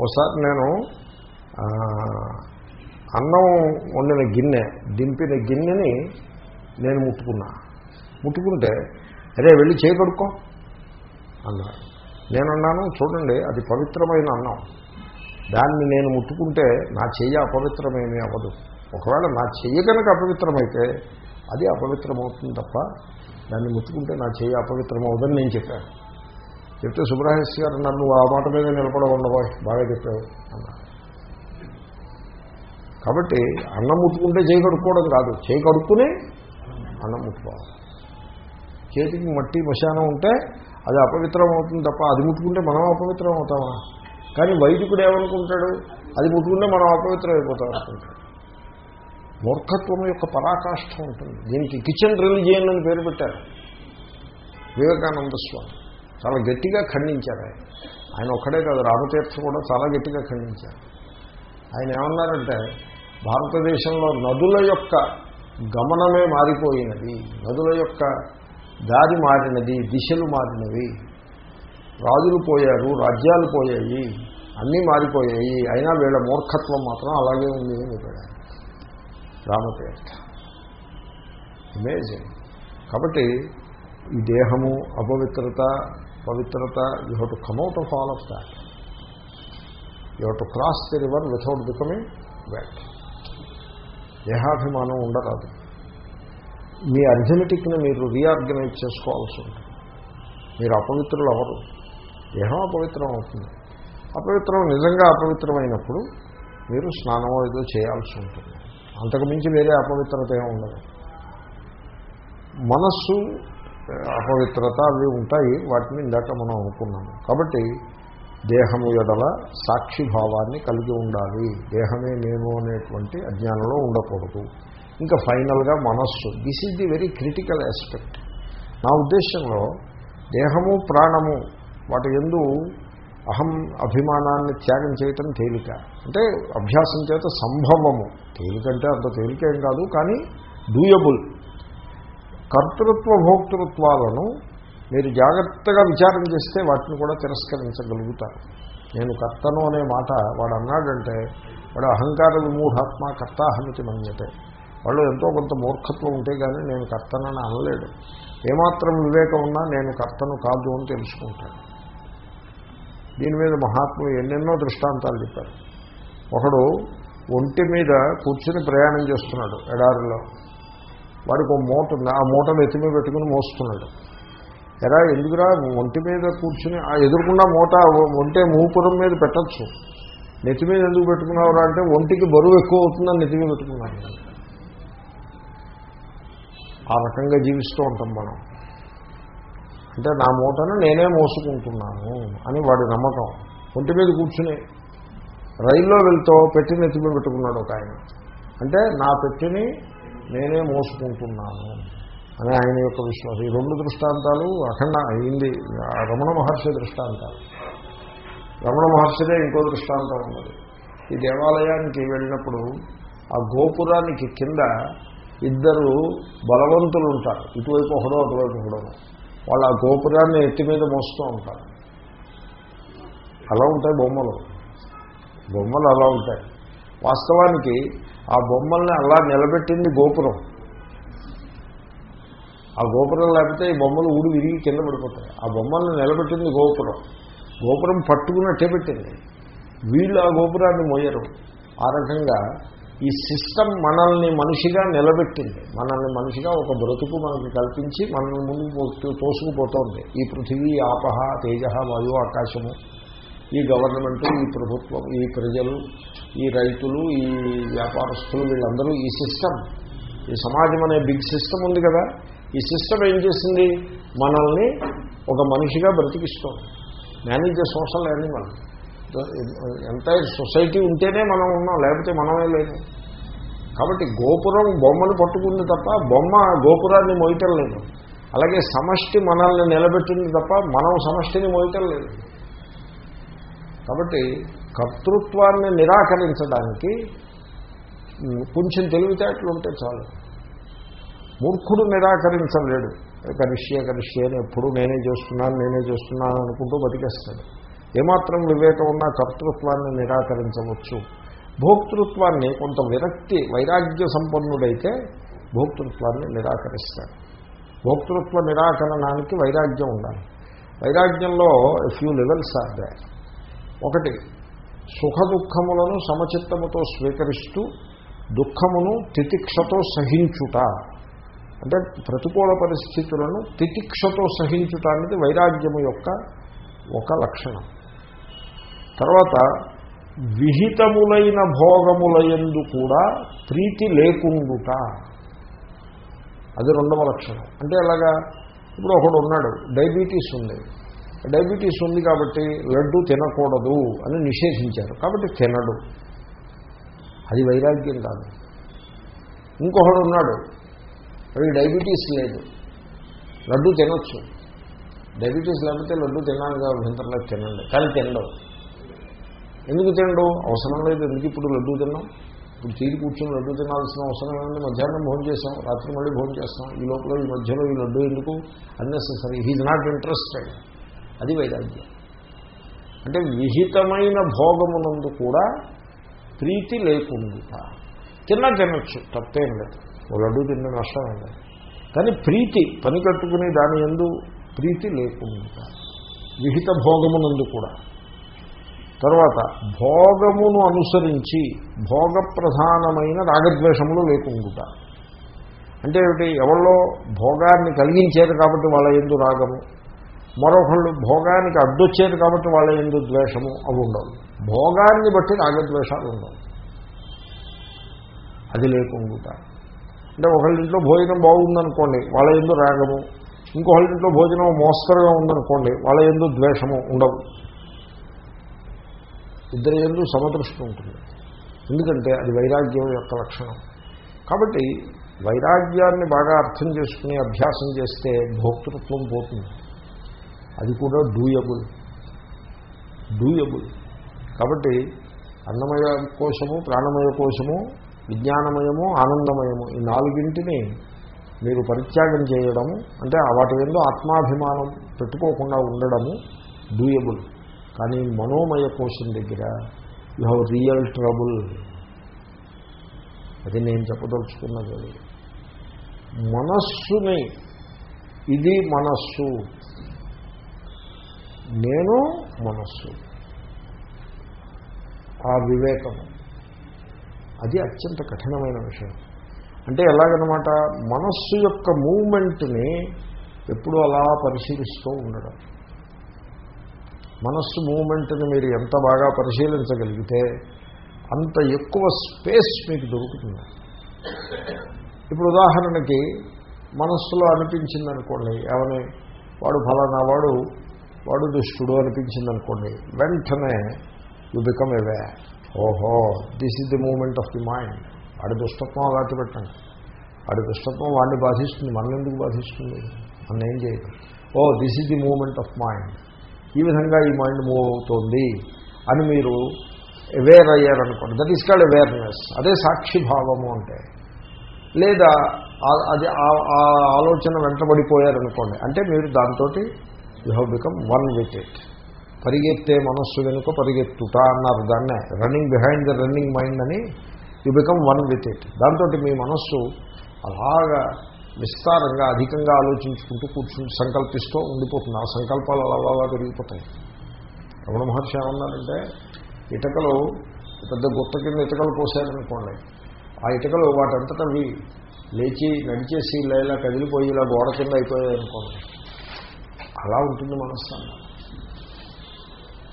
ఒకసారి నేను అన్నం వండిన గిన్నె దింపిన గిన్నెని నేను ముట్టుకున్నా. ముట్టుకుంటే అరే వెళ్ళి చేయి కడుక్కో అన్నాడు నేనన్నాను చూడండి అది పవిత్రమైన అన్నం. దాన్ని నేను ముట్టుకుంటే నా చెయ్యి అపవిత్రమేమీ అవ్వదు. ఒకవేళ నా చెయ్యి కనుక అపవిత్రమైతే అది అపవిత్రమవుతుంది తప్ప దాన్ని ముట్టుకుంటే నా చెయ్యి అపవిత్రమవుదని నేను చెప్పాను. చెప్తే సుబ్రహ్మణ్య గారు నన్ను ఆ మాట మీద నిలబడ ఉండబోయ్ బాగా చెప్పావు అన్నారు. కాబట్టి అన్నం ముట్టుకుంటే చేయి కడుక్కోవడం కాదు. చేయి కడుక్కునే అన్నం ముట్టుకోవాలి. చేతికి మట్టి మశానం ఉంటే అది అపవిత్రం అవుతుంది తప్ప అది ముట్టుకుంటే మనం అపవిత్రం అవుతామా? కానీ వైదికుడు ఏమనుకుంటాడు? అది ముట్టుకుంటే మనం అపవిత్రం అయిపోతాం అనుకుంటాడు. మూర్ఖత్వం యొక్క పరాకాష్ఠ ఉంటుంది. దీనికి కిచెన్ రిలీజియన్ అని పేరు పెట్టారు. వివేకానంద స్వామి. చాలా గట్టిగా ఖండించారు ఆయన. ఆయన ఒక్కడే కాదు రామతీర్థ కూడా చాలా గట్టిగా ఖండించారు. ఆయన ఏమన్నారంటే భారతదేశంలో నదుల యొక్క గమనమే మారిపోయినది నదుల యొక్క దారి మారినది దిశలు మారినవి. రాజులు పోయారు రాజ్యాలు పోయాయి అన్నీ మారిపోయాయి అయినా వీళ్ళ మూర్ఖత్వం మాత్రం అలాగే ఉంది అని చెప్పాడు రామతీర్థ. అమేజింగ్ కాబట్టి ఈ దేహము అపవిత్రత పవిత్రత you have to come out of all of that you have to cross the river without becoming wet దేహాభిమానం ఉండరాదు. మీ అర్థమెటిక్ని మీరు రీఆర్గనైజ్ చేసుకోవాల్సి ఉంటుంది. మీరు అపవిత్రులు అవరు దేహం అపవిత్రం అవుతుంది. అపవిత్రం నిజంగా అపవిత్రమైనప్పుడు మీరు స్నానం ఏదో చేయాల్సి ఉంటుంది. అంతకుమించి వేరే అపవిత్రత ఏమి ఉండదు. మనస్సు అపవిత్రత అవి ఉంటాయి వాటిని ఇందాక మనం అనుకున్నాము. కాబట్టి దేహము ఎడల సాక్షిభావాన్ని కలిగి ఉండాలి. దేహమే నేను అనేటువంటి అజ్ఞానంలో ఉండకూడదు. ఇంకా ఫైనల్గా మనస్సు. This is the very critical aspect నా ఉద్దేశంలో దేహము ప్రాణము వాటి ఎందు అహం అభిమానాన్ని త్యాగం చేయటం తేలిక. అంటే అభ్యాసం చేత సంభవము. తేలికంటే అంత తేలికేం కాదు కానీ డూయబుల్ కర్తృత్వ భోక్తృత్వాలను మీరు జాగ్రత్తగా విచారం చేస్తే వాటిని కూడా తిరస్కరించగలుగుతారు. నేను కర్తను అనే మాట వాడు అన్నాడంటే వాడు అహంకార విమూఢాత్మ కర్తాహమితి మన్యతే. వాళ్ళు ఎంతో కొంత మూర్ఖత్వం ఉంటే కానీ నేను కర్తనని అనలేడు. ఏమాత్రం వివేకం ఉన్నా నేను కర్తను కాదు అని తెలుసుకుంటాను దీని మీద మహాత్ములు ఎన్నెన్నో దృష్టాంతాలు చెప్పారు. ఒకడు ఒంటి మీద కూర్చుని ప్రయాణం చేస్తున్నాడు ఎడారిలో. వాడికి ఒక మూట ఉంది. ఆ మూటను ఎత్తిమీ పెట్టుకుని మోస్తున్నాడు. ఎరా ఎందుకురా? ఒంటి మీద కూర్చుని ఆ ఎదురుకుండా మూట ఒంటే మూపురం మీద పెట్టచ్చు. నెత్తి మీద ఎందుకు పెట్టుకున్నావురా అంటే ఒంటికి బరువు ఎక్కువ అవుతుందని నెత్తి మీద పెట్టుకున్నాను ఆ రకంగా జీవిస్తూ ఉంటాం మనం. అంటే నా మూటను నేనే మోసుకుంటున్నాను అని వాడి నమ్మకం. ఒంటి మీద కూర్చుని రైల్లో వెళ్తూ పెట్టి నెత్తి మీద పెట్టుకున్నాడు ఒక ఆయన. అంటే నా పెట్టిని నేనే మోసుకుంటున్నాను అని ఆయన యొక్క విశ్వాసం. ఈ రెండు దృష్టాంతాలు అఖండ అయింది. రమణ మహర్షి దృష్టాంతాలు రమణ మహర్షిదే ఇంకో దృష్టాంతం ఉన్నది. ఈ దేవాలయానికి వెళ్ళినప్పుడు ఆ గోపురానికి కింద ఇద్దరు బలవంతులు ఉంటారు. ఇటువైపు ఒకడో అటువైపు ఒకడో. వాళ్ళు ఆ గోపురాన్ని ఎత్తి మీద మోస్తూ ఉంటారు. అలా ఉంటాయి బొమ్మలు. బొమ్మలు అలా ఉంటాయి. వాస్తవానికి ఆ బొమ్మల్ని అలా నిలబెట్టింది గోపురం. ఆ గోపురం లేకపోతే ఈ బొమ్మలు ఊడి విరిగి కింద పడిపోతాయి. ఆ బొమ్మల్ని నిలబెట్టింది గోపురం. గోపురం పట్టుకున్నట్టే పెట్టింది. వీళ్ళు ఆ గోపురాన్ని మోయరు. ఆ రకంగా ఈ సిస్టమ్ మనల్ని మనిషిగా నిలబెట్టింది. మనల్ని మనిషిగా ఒక బ్రతుకు మనకి కల్పించి మనల్ని ముందుకు తోసుకుపోతుంది. ఈ పృథివీ ఆపహ తేజ వాయు ఆకాశము ఈ గవర్నమెంట్ ఈ ప్రభుత్వం ఈ ప్రజలు ఈ రైతులు ఈ వ్యాపారస్తులు వీళ్ళందరూ ఈ సిస్టమ్. ఈ సమాజం అనే బిగ్ సిస్టమ్ ఉంది కదా. ఈ సిస్టమ్ ఏం చేసింది? మనల్ని ఒక మనిషిగా బ్రతికిస్తాం మేనేజ్ సోషల్ యానిమల్ ఎంత సొసైటీ ఉంటేనే మనం ఉన్నాం లేకపోతే మనమే లేదు కాబట్టి గోపురం బొమ్మను పట్టుకుంది తప్ప బొమ్మ గోపురాన్ని మోయటం లేదు. అలాగే సమష్టి మనల్ని నిలబెట్టింది తప్ప మనం సమష్టిని మోయటం లేదు. కాబట్టి కర్తృత్వాన్ని నిరాకరించడానికి కొంచెం తెలివితేటలు ఉంటే చాలు. మూర్ఖుడు నిరాకరించలేడు. కరిష్యే కరిష్యే అని ఎప్పుడు నేనే చేస్తున్నాను నేనే చేస్తున్నాను అనుకుంటూ బతికేస్తాడు. ఏమాత్రం వివేకం ఉన్నా కర్తృత్వాన్ని నిరాకరించవచ్చు. భోక్తృత్వాన్ని కొంత విరక్తి వైరాగ్య సంపన్నుడైతే భోక్తృత్వాన్ని నిరాకరిస్తాడు. భోక్తృత్వ నిరాకరణానికి వైరాగ్యం ఉండాలి. వైరాగ్యంలో ఫ్యూ లెవెల్స్ ఆర్ ఒకటి సుఖ దుఃఖములను సమచిత్తముతో స్వీకరిస్తూ దుఃఖమును తితిక్షతో సహించుట. అంటే ప్రతికూల పరిస్థితులను తితిక్షతో సహించుట అనేది వైరాగ్యము యొక్క ఒక లక్షణం. తర్వాత విహితములైన భోగములయందు కూడా ప్రీతి లేకుండుట. అది రెండవ లక్షణం. అంటే ఎలాగా? ఇప్పుడు ఒకడు ఉన్నాడు డయాబెటీస్ ఉంది. డయాబెటీస్ ఉంది కాబట్టి లడ్డు తినకూడదు అని నిషేధించారు. కాబట్టి తినడు. అది వైరాగ్యం కాదు. ఇంకొకడు ఉన్నాడు. వాడికి డయాబెటీస్ లేదు. లడ్డు తినొచ్చు. డయాబెటీస్ లేకపోతే లడ్డు తినాలిగా అభ్యంతరంలో తినండి. కానీ తినడం. ఎందుకు తినడు? అవసరం లేదు. ఎందుకు ఇప్పుడు లడ్డు తిన్నాం? ఇప్పుడు తీరి కూర్చొని లడ్డు తినాల్సిన అవసరం ఏముంది? మధ్యాహ్నం భోజనం చేస్తాం రాత్రి మళ్ళీ భోజనం చేస్తాం. ఈ లోపల ఈ మధ్యలో ఈ లడ్డు ఎందుకు? అన్నెసరీ హీజ్ నాట్ ఇంట్రెస్టెడ్ అది వైరాగ్యం. అంటే విహితమైన భోగమునందు కూడా ప్రీతి లేకుండా తిన్నా తినొచ్చు తప్పేం లేదు. ఓ లడ్డు తిన్న నష్టం లేదు. కానీ ప్రీతి పని కట్టుకుని దాని ఎందు ప్రీతి లేకుండా విహిత భోగమునందు కూడా. తర్వాత భోగమును అనుసరించి భోగ ప్రధానమైన రాగద్వేషములు లేకుండా అంటే ఏమిటి? ఎవరో భోగాన్ని కలిగించారు కాబట్టి వాళ్ళ ఎందు రాగము. మరొకళ్ళు భోగానికి అడ్డొచ్చారు కాబట్టి వాళ్ళ ఎందు ద్వేషము అవి ఉండవు. భోగాన్ని బట్టి రాగద్వేషాలు ఉండవు. అది లేకుండా అంటే ఒకళ్ళింట్లో భోజనం బాగుందనుకోండి వాళ్ళ ఎందు రాగము. ఇంకొకళ్ళింట్లో భోజనం మోస్తరుగా ఉందనుకోండి వాళ్ళ ఎందు ద్వేషము ఉండవు ఇద్దరి ఎందు సమదృష్టి ఉంటుంది. ఎందుకంటే అది వైరాగ్యం యొక్క లక్షణం. కాబట్టి వైరాగ్యాన్ని బాగా అర్థం చేసుకుని అభ్యాసం చేస్తే భోక్తృత్వం పోతుంది. అది కూడా డూయబుల్ డూయబుల్ కాబట్టి అన్నమయ కోశము ప్రాణమయ కోశము విజ్ఞానమయము ఆనందమయము ఈ నాలుగింటిని మీరు పరిత్యాగం చేయడము అంటే వాటి ఎందు ఆత్మాభిమానం పెట్టుకోకుండా ఉండడము డూయబుల్ కానీ మనోమయ కోశం దగ్గర యు హ్యావ్ రియల్ ట్రబుల్ అది నేను చెప్పదలుచుకున్నది మనస్సుని ఇది మనస్సు. నేను మనస్సు. ఆ వివేకము అది అత్యంత కఠినమైన విషయం. అంటే ఎలాగనమాట? మనస్సు యొక్క మూమెంట్ని ఎప్పుడూ అలా పరిశీలిస్తూ ఉండడం. మనస్సు మూమెంట్ని మీరు ఎంత బాగా పరిశీలించగలిగితే అంత ఎక్కువ స్పేస్ మీకు దొరుకుతుంది. ఇప్పుడు ఉదాహరణకి మనస్సులో అనిపించింది అనుకోండి ఏమని? వాడు ఫలానా వాడు వాడు దుష్టుడు అనిపించింది అనుకోండి వెంటనే యు బికమ్ అవే ఓహో this is the moment of the mind వాడి దుష్టత్వం అలాంటి పెట్టండి వాడి దుష్టత్వం వాడిని బాధిస్తుంది మన ఎందుకు బాధిస్తుంది? మన ఏం చేయదు ఓ this is the moment of mind ఈ విధంగా ఈ మైండ్ మూవ్ అవుతోంది అని మీరు అవేర్ అయ్యారనుకోండి. దట్ ఈస్ కాల్డ్ అవేర్నెస్ అదే సాక్షిభావము అంటే. లేదా అది ఆ ఆలోచన వెంటబడిపోయారనుకోండి. అంటే మీరు దాంతో you have become one with it. పరిగెత్తే మనస్సు వెనుక పరిగెత్తుట అన్నారు దాన్నే. Running behind the running mind అని you become one with it. దాంతో మీ మనస్సు అలాగా విస్తారంగా అధికంగా ఆలోచించుకుంటూ కూర్చుని సంకల్పిస్తూ ఉండిపోతుంది. ఆ సంకల్పాలు అలా అలా పెరిగిపోతాయి. రమణ మహర్షి ఏమన్నారంటే ఇటుకలు పెద్ద గుత్త కింద ఇటుకలు పోసారనుకోండి ఆ ఇటుకలు వాటంతటవి లేచి నడిచేసి ఇలా ఇలా కదిలిపోయి ఇలా గోడ కింద అయిపోయాయి అనుకోండి అలా ఉంటుంది మనస్సు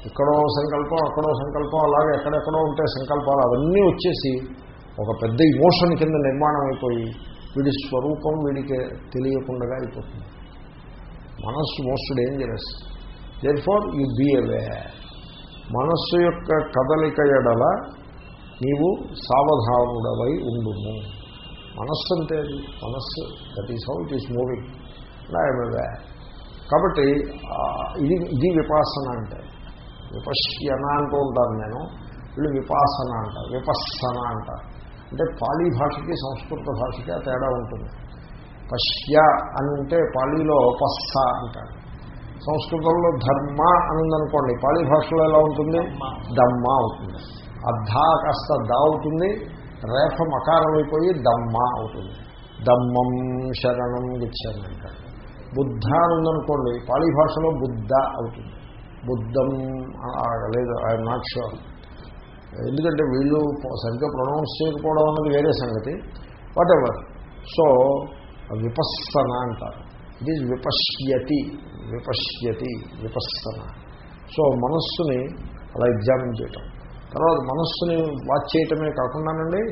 ఇక్కడో సంకల్పం అక్కడో సంకల్పం అలాగే ఎక్కడెక్కడో ఉంటే సంకల్పాలు అవన్నీ వచ్చేసి ఒక పెద్ద ఇమోషన్ కింద నిర్మాణం అయిపోయి వీడి స్వరూపం వీడికి తెలియకుండా అయిపోతుంది. మనస్సు most dangerous there far you be away మనస్సు యొక్క కదలిక ఎడల నీవు సావధానుడవై ఉండుము. మనస్సు అంటే అది మనస్సు that is how it is moving I'm away కాబట్టి ఇది ఇది విపాసన అంటే. విపశ్యన అంటూ ఉంటాను నేను వీళ్ళు విపాసన అంటారు విపස්සన అంటారు అంటే పాళీ భాషకి సంస్కృత భాషకి ఆ తేడా ఉంటుంది. పశ్య అని ఉంటే పాళీలో పస్స అంటారు. సంస్కృతంలో ధర్మ అని ఉందనుకోండి పాళీ భాషలో ఎలా ఉంటుంది? దమ్మ అవుతుంది. ఆ ధా కాస్త దా అవుతుంది రేఫ మకారం అయిపోయి దమ్మ అవుతుంది. దమ్మం శరణం గచ్చాను అంటాడు బుద్ధ అని ఉందనుకోండి పాళీ భాషలో బుద్ధ అవుతుంది. బుద్ధం లేదు ఐఎం నాట్ షూర్ ఎందుకంటే వీళ్ళు సరిగ్గా ప్రొనౌన్స్ చేయకపోవడం అన్నది వేరే సంగతి. వాట్ ఎవర్ సో విపస్సన అంటారు. ఇట్ ఈజ్ విపశ్యతి విపశ్యతి విపస్సన. సో మనస్సుని అలా ఎగ్జామిన్ చేయటం. తర్వాత మనస్సుని వాచ్ చేయటమే కాకుండానండి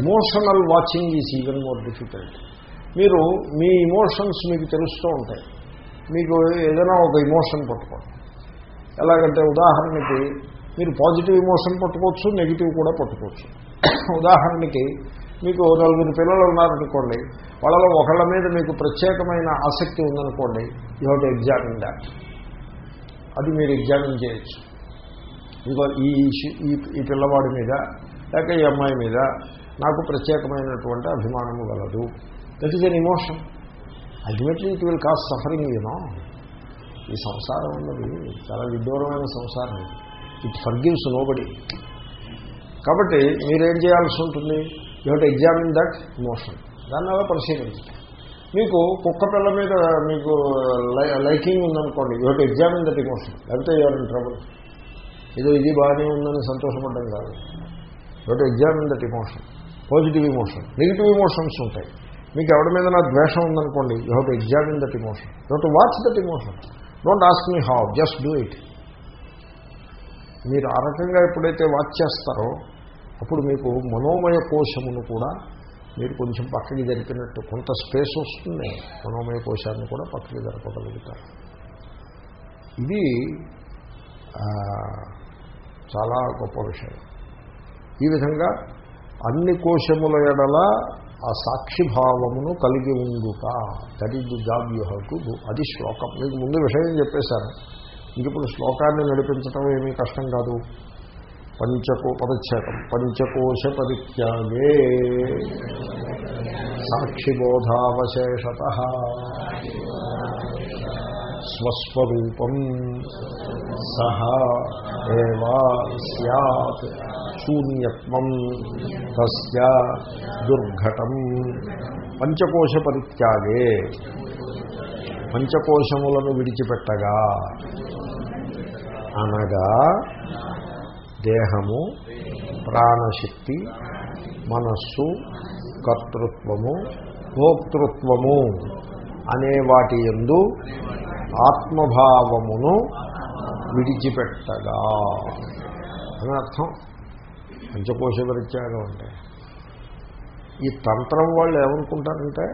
emotional watching is even more difficult మీరు మీ ఇమోషన్స్ మీకు తెలుస్తూ ఉంటాయి. మీకు ఏదైనా ఒక ఇమోషన్ పట్టుకోండి. ఎలాగంటే ఉదాహరణకి మీరు పాజిటివ్ ఇమోషన్ పట్టుకోవచ్చు నెగిటివ్ కూడా పట్టుకోవచ్చు. ఉదాహరణకి మీకు నలుగురు పిల్లలు ఉన్నారనుకోండి వాళ్ళలో ఒకళ్ళ మీద మీకు ప్రత్యేకమైన ఆసక్తి ఉందనుకోండి you have to examine that అది మీరు ఎగ్జామిన్ చేయొచ్చు. ఇదిగో ఈ ఈ ఈ పిల్లవాడి మీద లేక ఈ అమ్మాయి మీద నాకు ప్రత్యేకమైనటువంటి అభిమానము గలదు. That is an emotion ultimately it will cause suffering you know ఈ సంసారం అన్నది చాలా విడ్డూరమైన సంసారం. ఇట్ ఫర్గివ్స్ నోబడి కాబట్టి మీరేం చేయాల్సి ఉంటుంది? You have examine that emotion దాన్ని అలా పరిశీలించండి మీకు కుక్క పిల్ల మీద మీకు లైకింగ్ ఉందనుకోండి you have examine that emotion లేకపోతే యూఆర్ ఇన్ ట్రబుల్ ఏదో ఇది బాగానే ఉందని సంతోషపడడం కాదు. You have examine that emotion positive emotion negative emotions ఉంటాయి. మీకు ఎవరి మీద నా ద్వేషం ఉందనుకోండి you have to examine that emotion you have to watch that emotion don't ask me how just do it మీరు ఆ రకంగా ఎప్పుడైతే వాచ్ చేస్తారో అప్పుడు మీకు మనోమయ కోశమును కూడా మీరు కొంచెం పక్కకి జరిపినట్టు కొంత స్పేస్ వస్తుంది మనోమయ కోశాన్ని కూడా పక్కకి జరపగలుగుతారు. ఇది చాలా గొప్ప విషయం. ఈ విధంగా అన్ని కోశముల ఎడల ఆ సాక్షిభావమును కలిగి ఉండుట. That is the job you have to do అది శ్లోకం. మీకు ముందు విషయం చెప్పేశాను. ఇంక ఇప్పుడు శ్లోకాన్ని నడిపించడం ఏమీ కష్టం కాదు. పంచకో పదచ్ఛేదం పంచకోశ పరిత్యాగే సాక్షిబోధావశేషత. స్వస్వరూపం సహ ఏవా సత్ శూన్యత్వం తస్య దుర్ఘటం. పంచకోశ పరిత్యాగే పంచకోశములను విడిచిపెట్టగా అనగా దేహము ప్రాణశక్తి మనస్సు కర్తృత్వము భోక్తృత్వము అనే వాటి ఎందు ఆత్మభావమును విడిచిపెట్టగా. అని అర్థం? పంచకోశ పరిత్యాగం అంటే. ఈ తంత్రం వాళ్ళు ఏమనుకుంటారంటే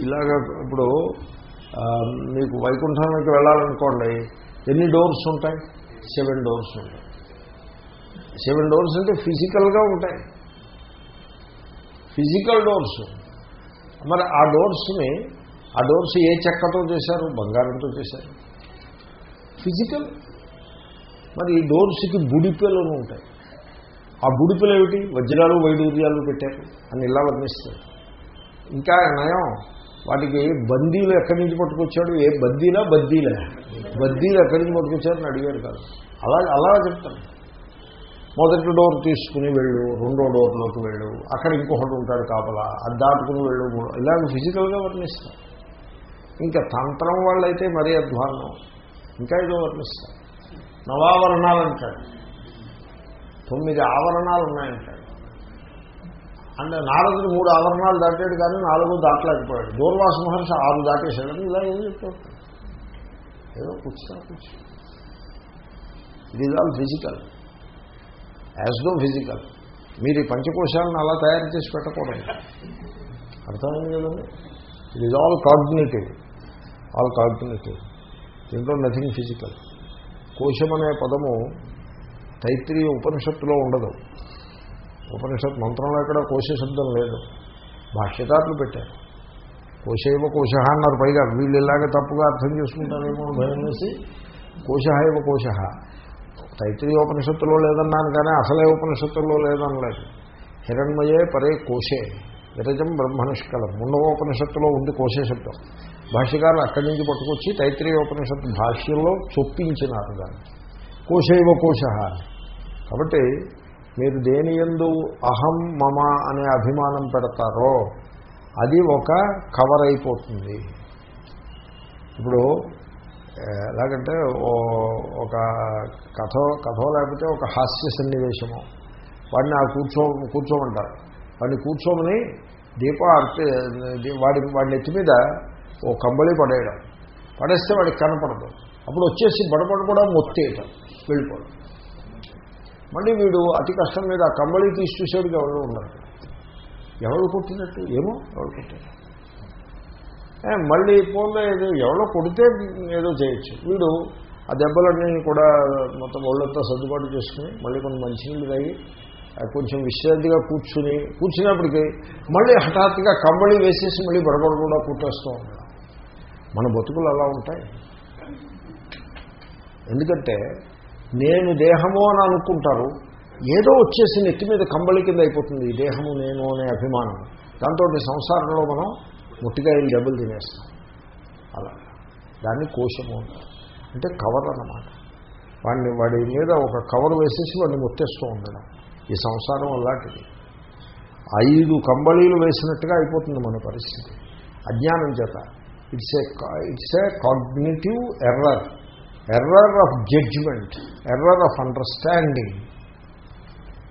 ఇలాగ ఇప్పుడు మీకు వైకుంఠానికి వెళ్ళాలనుకోండి ఎన్ని డోర్స్ ఉంటాయి? సెవెన్ డోర్స్ ఉంటాయి. సెవెన్ డోర్స్ అంటే ఫిజికల్గా ఉంటాయి. Physical doors. మరి ఆ డోర్స్ని ఆ డోర్స్ ఏ చెక్కతో చేశారు? బంగారంతో చేశారు. ఫిజికల్. మరి ఈ డోర్స్కి బుడిపెలను ఉంటాయి. ఆ బుడిపెలు ఏమిటి వజ్రాలు వైడూర్యాలు పెట్టారు. అని ఇలా వర్ణిస్తారు. ఇంకా నయం వాటికి బందీలు ఎక్కడి నుంచి పట్టుకొచ్చాడు? ఏ బద్దీలా బద్దీలే? బద్దీలు ఎక్కడి నుంచి పట్టుకొచ్చారని అడిగారు కాదు. అలా అలా చెప్తాను మొదటి డోర్ తీసుకుని వెళ్ళు రెండో డోర్లోకి వెళ్ళు అక్కడ ఇంకొకటి ఉంటాడు కాపలా అది దాటుకుని వెళ్ళు మూడో ఇలాగ ఫిజికల్గా వర్ణిస్తారు. ఇంకా తంత్రం వాళ్ళైతే మరీ అధ్వానం ఇంకా ఏదో వర్ణిస్తారు. నవావరణాలు అంటాడు తొమ్మిది ఆవరణాలు ఉన్నాయంటాడు అంటే నారదుడు మూడు ఆవరణాలు దాటాడు కానీ నాలుగు దాటలేకపోయాడు. దూర్వాస మహర్షి ఆరు దాటేశాడని ఇలా ఏం చెప్తాడు? ఏదో కూర్చున్నా కూర్చో it is all physical as though physical మీరు ఈ పంచకోశాలను అలా తయారు చేసి పెట్టకూడదు. అర్థమైంది కదండి it is all cognitive all cognitive దీంట్లో నథింగ్ ఫిజికల్ కోశం అనే పదము తైత్రీయ ఉపనిషత్తులో ఉండదు. ఉపనిషత్ మంత్రంలో ఎక్కడ కోశ శబ్దం లేదు. భాష్యకారులు పెట్టారు. కోశైవ కోశ అన్నారు. పైగా వీళ్ళు ఇలాగే తప్పుగా అర్థం చేసుకుంటారేమో భయం వేసి కోశహైవ కోశ. తైత్రీయ ఉపనిషత్తులో లేదన్నాను కానీ అసలే ఉపనిషత్తుల్లో లేదనలేదు. హిరణ్మయే పరే కోశే. విరజం బ్రహ్మనిష్కలం ముండవ ఉపనిషత్తులో ఉంది కోశే శబ్దం. భాష్యకారులు అక్కడి నుంచి పట్టుకొచ్చి తైత్రీయ ఉపనిషత్తు భాష్యంలో చొప్పించినారు దాన్ని. కోశైవ కోశ. కాబట్టి మీరు దేని ఎందు అహం మమ అనే అభిమానం పెడతారో అది ఒక కవర్ అయిపోతుంది. ఇప్పుడు ఎలాగంటే ఓ- ఒక కథ కథ లేకపోతే ఒక హాస్య సన్నివేశము వాడిని ఆ కూర్చో కూర్చోమంటారు. వాడిని కూర్చోమని దీప అర్పి వాడి వాడి నెత్తి మీద ఓ కంబళి పడేయడం. పడేస్తే వాడికి కనపడదు. అప్పుడు వచ్చేసి బడబడ కూడా మొత్తేయటం. వెళ్ళిపోవడం. మళ్ళీ వీడు అతి కష్టం మీద ఆ కంబళి తీసి చూసేవాడికి ఎవరు ఉన్నారు. ఎవరు కొట్టినట్టు? ఏమో? ఎవరు కొట్టారు? మళ్ళీ పోలే ఏదో ఎవరో కొడితే ఏదో చేయొచ్చు. వీడు ఆ దెబ్బలన్నీ కూడా మొత్తం ఒళ్ళంతా సర్దుబాటు చేసుకుని మళ్ళీ కొన్ని మంచినీళ్ళు తాగి కొంచెం విశ్రాంతిగా కూర్చుని కూర్చున్నప్పటికీ మళ్ళీ హఠాత్తుగా కంబళి వేసేసి మళ్ళీ బడబడ కూడా కుట్టేస్తూ ఉంటాడు మన బతుకులు అలా ఉంటాయి. ఎందుకంటే నేను దేహము అని అనుకుంటారు ఏదో వచ్చేసి నెత్తి మీద కంబళి కింద అయిపోతుంది ఈ దేహము నేను అనే అభిమానం. దాంతో సంసారంలో మనం ముట్టికాయలు డబ్బులు తినేస్తాం. అలా. దాన్ని కోశము అంటే కవర్ అన్నమాట. వాడిని వాడి మీద ఒక కవర్ వేసేసి వాడిని ముట్టేస్తూ ఉండడం. ఈ సంసారం అలాంటిది. ఐదు కంబళీలు వేసినట్టుగా అయిపోతుంది మన పరిస్థితి. అజ్ఞానం చేత. It's a it's a cognitive error error of judgment error of understanding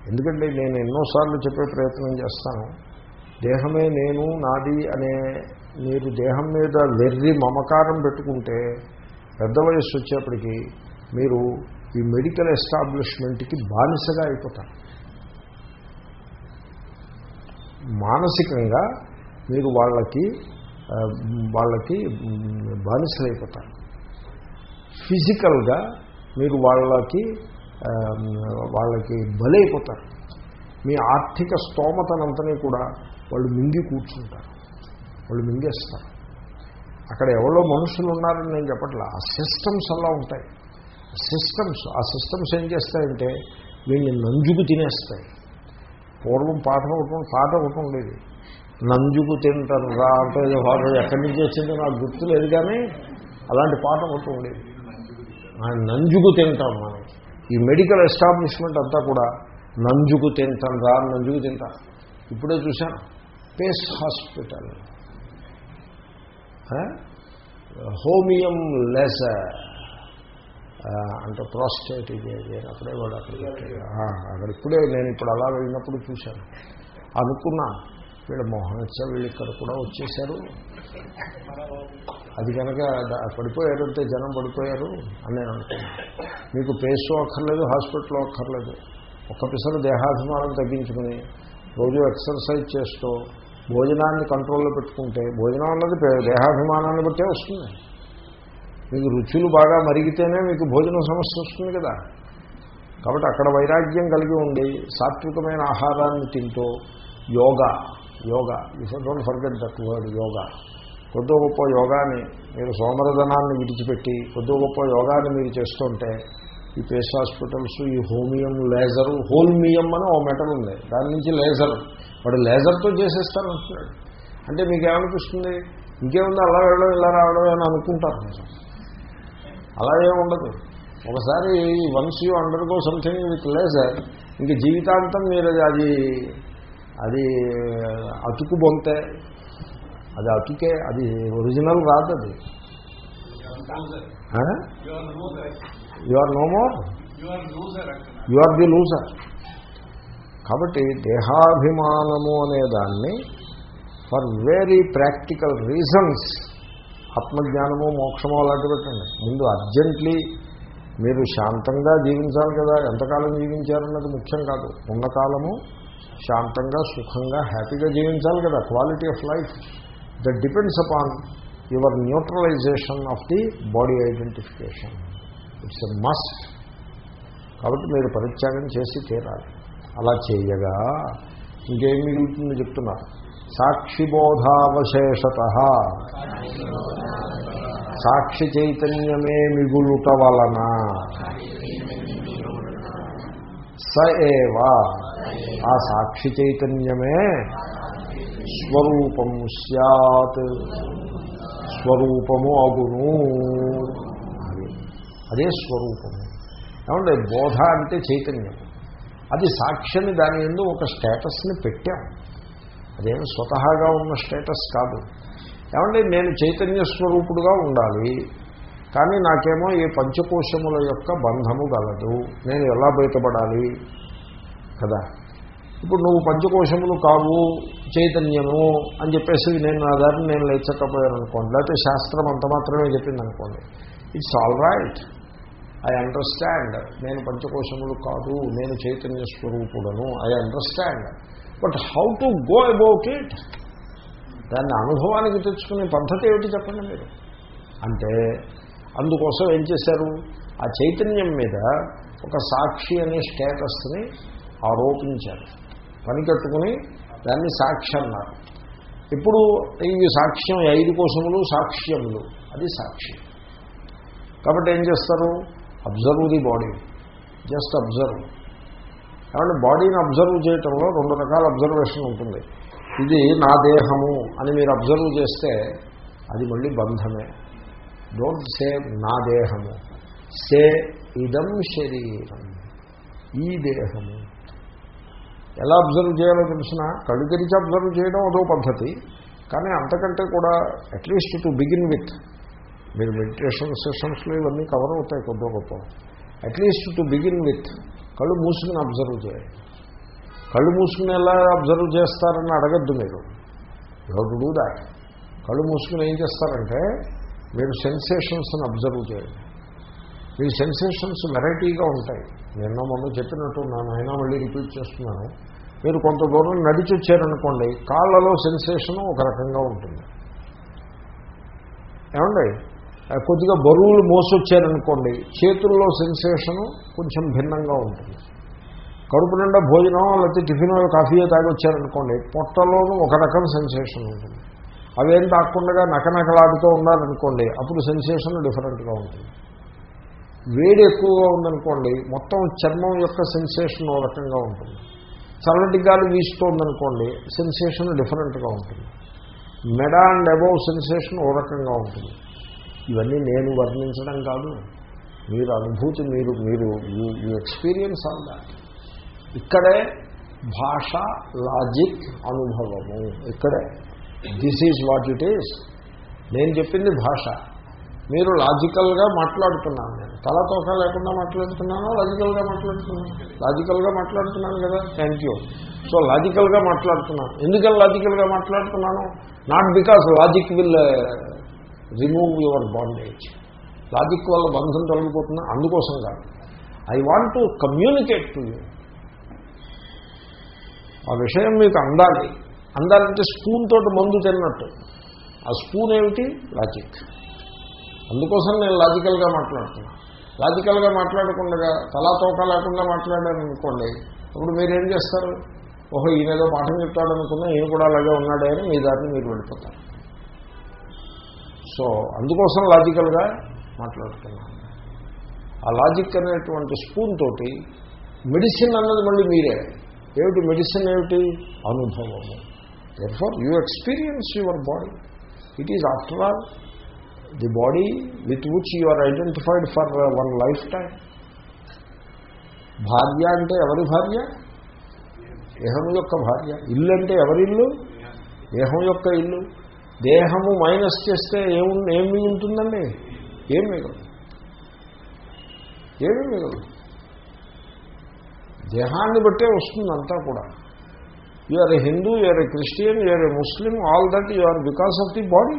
ఎందుకంటే నేను ఎన్నోసార్లు చెప్పే ప్రయత్నం చేస్తాను. దేహమే నేను నాది అనే మీరు దేహం మీద వెర్రి మమకారం పెట్టుకుంటే పెద్ద వయస్సు వచ్చేప్పటికీ మీరు ఈ మెడికల్ ఎస్టాబ్లిష్మెంట్కి బానిసగా అయిపోతారు. మానసికంగా మీరు వాళ్ళకి వాళ్ళకి వాళ్ళకి బానిసలైపోతారు. ఫిజికల్గా మీరు వాళ్ళకి వాళ్ళకి బలైపోతారు. మీ ఆర్థిక స్తోమతనంతని కూడా వాళ్ళు మింగి కూర్చుంటారు. వాళ్ళు మింగేస్తారు. అక్కడ ఎవరో మనుషులు ఉన్నారని నేను చెప్పట్లా. ఆ సిస్టమ్స్ అలా ఉంటాయి. సిస్టమ్స్ ఆ సిస్టమ్స్ ఏం చేస్తాయంటే వీళ్ళని నంజుకు తినేస్తాయి. పూర్వం పాట ఒకటి పాట ఒకటి ఉండేది. నంజుకు తింటారు రా అంటే వాళ్ళు ఎక్కడి నుంచి వచ్చిందో నాకు గుర్తు లేదు కానీ అలాంటి పాట ఒకటి ఉండేది. ఆ నంజుకు తింటాం మనం. ఈ మెడికల్ ఎస్టాబ్లిష్మెంట్ అంతా కూడా నంజుకు తింటాం రా నంజుకు తింటా. ఇప్పుడే చూశాను. Pace hospital. హోమియం లేసర్ అంటే ప్రాస్టేట్ ఇది అది అప్పుడే వాడు అక్కడ అక్కడ ఇప్పుడే నేను ఇప్పుడు అలా వెళ్ళినప్పుడు చూశాను. అనుకున్నా. వీళ్ళ మోహన్ వీళ్ళు ఇక్కడ కూడా వచ్చేశారు అది కనుక ద- పడిపోయారంటే జనం పడిపోయారు అని నేను అనుకున్నాను మీకు పేసు అక్కర్లేదు హాస్పిటల్ అక్కర్లేదు. ఒక్క పిసరు దేహాభిమానం తగ్గించుకుని రోజు ఎక్సర్సైజ్ చేస్తూ భోజనాన్ని కంట్రోల్లో పెట్టుకుంటే భోజనం అన్నది దేహాభిమానాన్ని బట్టే వస్తుంది. మీకు రుచులు బాగా మరిగితేనే మీకు భోజనం సమస్య వస్తుంది కదా. కాబట్టి అక్కడ వైరాగ్యం కలిగి ఉండి సాత్వికమైన ఆహారాన్ని తింటూ yoga yoga. You don't forget that word yoga. కొద్ది గొప్ప యోగాని మీరు సోమరధనాన్ని విడిచిపెట్టి కొద్ది గొప్ప యోగాన్ని మీరు చేస్తుంటే ఈ పేస్ హాస్పిటల్స్ ఈ హోమియం లేజర్ హోల్మియం అని ఓ మెటల్ ఉంది. దాని నుంచి లేజర్. వాడు లేజర్తో చేసేస్తాను అంటున్నాడు. అంటే మీకు ఏమనిపిస్తుంది ఇంకేముంది అలా వెళ్ళడం ఇలా రావడం అని అనుకుంటారు మీరు. అలా ఏముండదు ఉండదు. ఒకసారి once you undergo something with laser ఇంక జీవితాంతం మీరు అది- అది అతుకు బొంతే. అది అతుకే అది ఒరిజినల్ రాదు అది. You are no more you are the loser కాబట్టి దేహాభిమానము అనే దాన్ని ఫర్ వెరీ ప్రాక్టికల్ రీజన్స్ ఆత్మజ్ఞానము మోక్షము అలాంటి పెట్టండి. ముందు అర్జెంట్లీ మీరు శాంతంగా జీవించాలి కదా. ఎంతకాలం జీవించారన్నది ముఖ్యం కాదు. ఉన్న కాలము శాంతంగా సుఖంగా హ్యాపీగా జీవించాలి కదా. Quality of life that depends upon your neutralization of the body identification it's a must కాబట్టి మీరు పరిత్యాగం చేసి తీరాలి. అలా చేయగా ఇంకేం మిగులుతుంది చెప్తున్నారు సాక్షిబోధావశేషత సాక్షి చైతన్యమే మిగులుట వలన స ఏవా ఆ సాక్షి చైతన్యమే స్వరూపం సత్ స్వరూపము అగును. అదే స్వరూపము. ఏమంటే బోధ అంటే చైతన్యం. అది సాక్ష్యని దాని ఎందు ఒక స్టేటస్ని పెట్టాం. అదేమి స్వతహాగా ఉన్న స్టేటస్ కాదు. ఏమంటే నేను చైతన్య స్వరూపుడుగా ఉండాలి. కానీ నాకేమో ఈ పంచకోశముల యొక్క బంధము గలదు. నేను ఎలా బయటపడాలి? కదా. ఇప్పుడు నువ్వు పంచకోశములు కావు చైతన్యము అని చెప్పేసి నేను నా దారిని నేను లేచకపోయాను అనుకోండి లేకపోతే శాస్త్రం అంత మాత్రమే చెప్పింది అనుకోండి it's all right I understand నేను పంచకోశములు కాదు నేను చైతన్య స్వరూపుడను. I understand but how to go about it దాన్ని అనుభవానికి తెచ్చుకునే పద్ధతి ఏమిటి చెప్పండి మీరు? అంటే అందుకోసం ఏం చేశారు? ఆ చైతన్యం మీద ఒక సాక్షి అనే స్టేటస్ని ఆరోపించారు. పని కట్టుకుని దాన్ని సాక్షి అన్నారు ఇప్పుడు ఇవి సాక్ష్యం ఐదు కోశములు సాక్ష్యములు. అది సాక్షి కాబట్టి ఏం చేస్తారు? Observe the body. Just observe. కాబట్టి బాడీని అబ్జర్వ్ చేయటంలో రెండు రకాల అబ్జర్వేషన్ ఉంటుంది. ఇది నా దేహము అని మీరు అబ్జర్వ్ చేస్తే అది మళ్ళీ బంధమే. డోంట్ సే నా దేహము. సే ఇదం శరీరం. ఈ దేహము. ఎలా అబ్జర్వ్ చేయాలో తెలిసిన కళ్ళు తెరిచి అబ్జర్వ్ చేయడం అదో పద్ధతి. కానీ అంతకంటే కూడా at least to begin with మీరు మెడిటేషన్ సెషన్స్లో ఇవన్నీ కవర్ అవుతాయి కొద్ది గొప్ప అట్లీస్ట్ టు బిగిన్ విత్ కళ్ళు మూసుకుని అబ్జర్వ్ చేయాలి. కళ్ళు మూసుకుని ఎలా అబ్జర్వ్ చేస్తారని అడగద్దు మీరు. ఎవరు డూ దాట్ కళ్ళు మూసుకుని ఏం చేస్తారంటే మీరు సెన్సేషన్స్ని అబ్జర్వ్ చేయండి. మీ సెన్సేషన్స్ వెరైటీగా ఉంటాయి. నిన్న మొన్న చెప్పినట్టు నేను అయినా మళ్ళీ రిపీట్ చేస్తున్నాను. మీరు కొంత దూరం నడిచి వచ్చారనుకోండి కాళ్ళలో సెన్సేషన్ ఒక రకంగా ఉంటుంది. ఏమండి? కొద్దిగా బరువులు మోసొచ్చారనుకోండి చేతుల్లో సెన్సేషను కొంచెం భిన్నంగా ఉంటుంది. కడుపు నిండా భోజనం లేకపోతే టిఫిన్ కాఫీయో తాగి వచ్చారనుకోండి పొట్టలోనూ ఒక రకం సెన్సేషన్ ఉంటుంది. అవేం తాకుండా నకనకలాడుతూ ఉన్నారనుకోండి అప్పుడు సెన్సేషన్ డిఫరెంట్గా ఉంటుంది. వేడి ఎక్కువగా ఉందనుకోండి మొత్తం చర్మం యొక్క సెన్సేషన్ ఓ రకంగా ఉంటుంది. చల్లటి గాలి వీస్తోందనుకోండి సెన్సేషన్ డిఫరెంట్గా ఉంటుంది. మెడ అండ్ అబౌవ్ సెన్సేషన్ ఓ రకంగా ఉంటుంది. ఇవన్నీ నేను వర్ణించడం కాదు. మీరు అనుభూతి మీరు మీరు యూ ఎక్స్పీరియన్స్ ఆల్ దాట్ ఇక్కడే భాష లాజిక్ అనుభవము. ఇక్కడే this is what it is నేను చెప్పింది భాష. మీరు లాజికల్గా మాట్లాడుతున్నాను నేను. తలతోక లేకుండా మాట్లాడుతున్నాను లాజికల్గా మాట్లాడుతున్నాను. లాజికల్గా మాట్లాడుతున్నాను కదా థ్యాంక్ యూ సో లాజికల్గా మాట్లాడుతున్నాను. ఎందుకని లాజికల్గా మాట్లాడుతున్నాను? Not because logic will remove your bondage logic వల్ల బంధం తొలగిపోతున్నా అందుకోసం కాదు. I want to communicate to you ఆ విషయం మీకు అందాలి. అందాలంటే స్పూన్ తోటి మందు తిన్నట్టు. ఆ స్పూన్ ఏమిటి? లాజిక్ అందుకోసం నేను లాజికల్గా మాట్లాడుతున్నా. లాజికల్గా మాట్లాడకుండా తలా తోక లేకుండా మాట్లాడాను అనుకోండి ఇప్పుడు మీరేం చేస్తారు? ఓహో ఈయన ఏదో పాఠం చెప్తాడు అనుకున్నా ఈయన కూడా అలాగే ఉన్నాడే అని మీ దారిని మీరు వెళ్ళిపోతారు. సో అందుకోసం లాజికల్గా మాట్లాడుతున్నాను. ఆ లాజిక్ అనేటువంటి స్పూన్ తోటి మెడిసిన్ అన్నది మళ్ళీ మీరే. ఏమిటి మెడిసిన్ ఏమిటి? అనుభవము. Therefore you experience your body it is after all the body with which you are identified for one life time భార్య అంటే ఎవరి భార్య? దేహం యొక్క భార్య. ఇల్లు అంటే ఎవరి ఇల్లు దేహం యొక్క ఇల్లు. దేహము మైనస్ చేస్తే ఏము ఏం మిగులుతుందండి ఏం మిగలదు. ఏమీ మిగలదు. దేహాన్ని బట్టే వస్తుంది అంతా కూడా. You are a Hindu you are a Christian you are a Muslim all that you are because of the body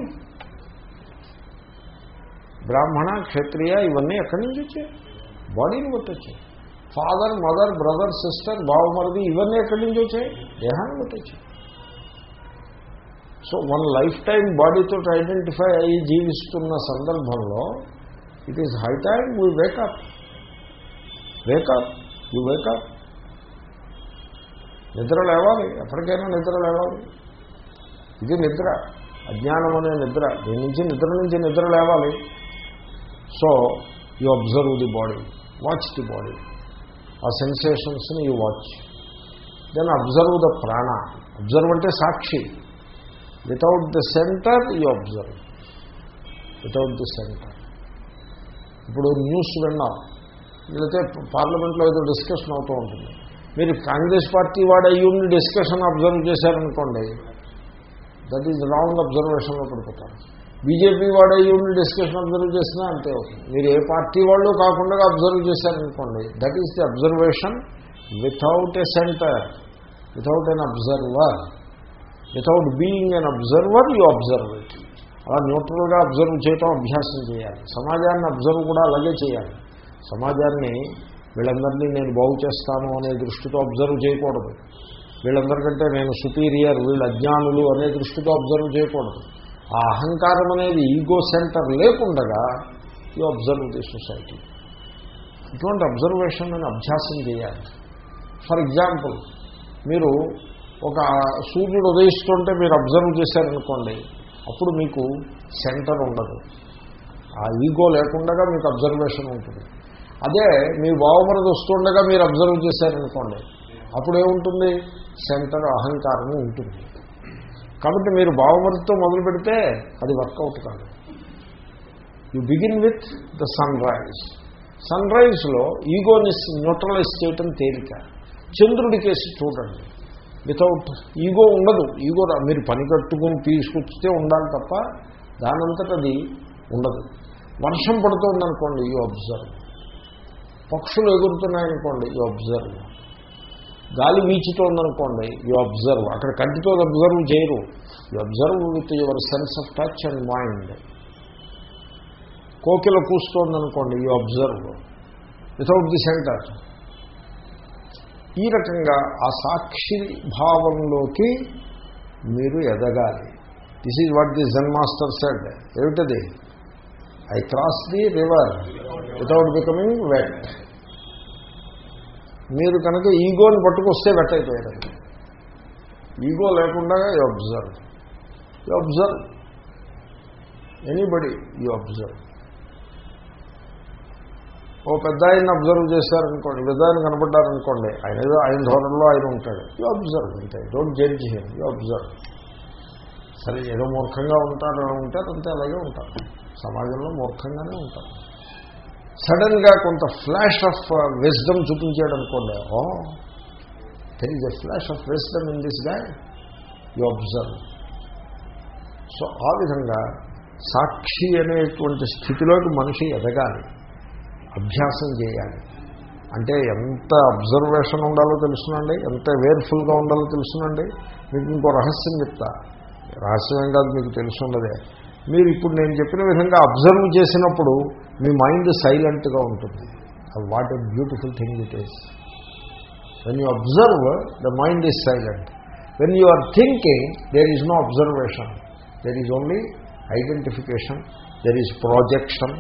బ్రాహ్మణ క్షత్రియ ఇవన్నీ ఎక్కడి నుంచి వచ్చాయి? బాడీని బట్టి వచ్చాయి. ఫాదర్ మదర్ బ్రదర్ సిస్టర్ బావమరిది ఇవన్నీ ఎక్కడి నుంచి వచ్చాయి? దేహాన్ని బట్టి వచ్చాయి. సో వన్ లైఫ్ టైం బాడీతో ఐడెంటిఫై అయ్యి జీవిస్తున్న సందర్భంలో it is high time we wake up wake up you wake up నిద్ర లేవాలి. ఎప్పటికైనా నిద్ర లేవాలి. ఇది నిద్ర. అజ్ఞానం అనే నిద్ర. దీని నుంచి నిద్ర నుంచి నిద్ర లేవాలి. So you observe the body watch the body. ఆ సెన్సేషన్స్ని you watch. Then observe the prana. Observe అంటే సాక్షి. Without the center you observe. Without the center. ఇప్పుడు న్యూస్ విన్నాం. లేకపోతే పార్లమెంట్లో ఏదో డిస్కషన్ అవుతూ ఉంటుంది. మీరు కాంగ్రెస్ పార్టీ వాడు అయ్యుండి డిస్కషన్ అబ్జర్వ్ చేశారనుకోండి దట్ ఈజ్ రాంగ్ అబ్జర్వేషన్లో పడిపోతారు. బీజేపీ వాడు అయ్యుండి డిస్కషన్ అబ్జర్వ్ చేసినా అంతే అవుతుంది మీరు ఏ పార్టీ వాళ్ళు కాకుండా అబ్జర్వ్ చేశారనుకోండి that is the observation without a center without an observer without being an observer you observe it అలా న్యూట్రల్గా అబ్జర్వ్ చేయటం అభ్యాసం చేయాలి. సమాజాన్ని అబ్జర్వ్ కూడా అలాగే చేయాలి. సమాజాన్ని వీళ్ళందరినీ నేను బాగు చేస్తాను అనే దృష్టితో అబ్జర్వ్ చేయకూడదు. వీళ్ళందరికంటే నేను సుపీరియర్ వీళ్ళు అజ్ఞానులు అనే దృష్టితో అబ్జర్వ్ చేయకూడదు. ఆ అహంకారం అనేది ఈగో సెంటర్ లేకుండగా యూ అబ్జర్వ్ ది సొసైటీ. ఇటువంటి అబ్జర్వేషన్ అని అభ్యాసం చేయాలి. ఫర్ ఎగ్జాంపుల్ మీరు ఒక సూర్యుడు ఉదయిస్తుంటే మీరు అబ్జర్వ్ చేశారనుకోండి అప్పుడు మీకు సెంటర్ ఉండదు. ఆ ఈగో లేకుండా మీకు అబ్జర్వేషన్ ఉంటుంది. అదే మీ బావమరది వస్తుండగా మీరు అబ్జర్వ్ చేశారనుకోండి అప్పుడు ఏముంటుంది? సెంటర్ అహంకారము ఉంటుంది. కాబట్టి మీరు భావమతితో మొదలు పెడితే అది వర్కౌట్ కాదు. You begin with the sun rise sun రైజ్లో ఈగోని న్యూట్రలైజ్ చేయటం తేలిక. చంద్రుడి కేసు చూడండి. వితౌట్ ఈగో ఉండదు. ఈగో మీరు పని కట్టుకుని తీసుకొచ్చితే ఉండాలి తప్ప దానంతటది ఉండదు. వర్షం పడుతుందనుకోండి యూ అబ్జర్వ్ పక్షులు ఎగురుతున్నాయనుకోండి యూ అబ్జర్వ్ గాలి వీచుతోందనుకోండి యూ అబ్జర్వ్ అక్కడ కంటితో అబ్జర్వ్ చేయరు. You observe with your sense of touch and mind Kokila కూస్తోందనుకోండి you observe without the center ఈ రకంగా ఆ సాక్షి భావంలోకి మీరు ఎదగాలి. This is what the zen master said ఏమిటది? I cross the river without becoming wet మీరు కనుక ఈగోని పట్టుకొస్తే వెట్ అయిపోయారు ఈగో లేకుండా you observe. You observe. Anybody you observe. ఓ పెద్ద ఆయన అబ్జర్వ్ చేశారనుకోండి పెద్ద ఆయన కనపడ్డారనుకోండి ఆయన ఏదో ఆయన ధోరణిలో ఆయన ఉంటాడు. యూ అబ్జర్వ్ అంతే don't judge him you observe. సరే ఏదో మూర్ఖంగా ఉంటారు ఉంటారు అంతే అలాగే ఉంటారు. సమాజంలో మూర్ఖంగానే ఉంటారు. సడన్గా కొంత ఫ్లాష్ ఆఫ్ విజ్డమ్ చూపించాడు అనుకోండి ఓ there is a flash of wisdom in దిస్గా you observe so ఆ విధంగా సాక్షి అనేటువంటి స్థితిలోకి మనిషి ఎదగాలి అభ్యాసం చేయాలి. అంటే ఎంత అబ్జర్వేషన్ ఉండాలో తెలుసునండి ఎంత వేర్ఫుల్గా ఉండాలో తెలుసునండి మీకు ఇంకో రహస్యం చెప్తా. రహస్యం కాదు మీకు తెలుసున్నదే మీరు ఇప్పుడు నేను చెప్పిన విధంగా అబ్జర్వ్ చేసినప్పుడు మీ మైండ్ సైలెంట్గా ఉంటుంది. What a beautiful thing it is when you observe the mind is silent when you are thinking there is no observation there is only identification there is projection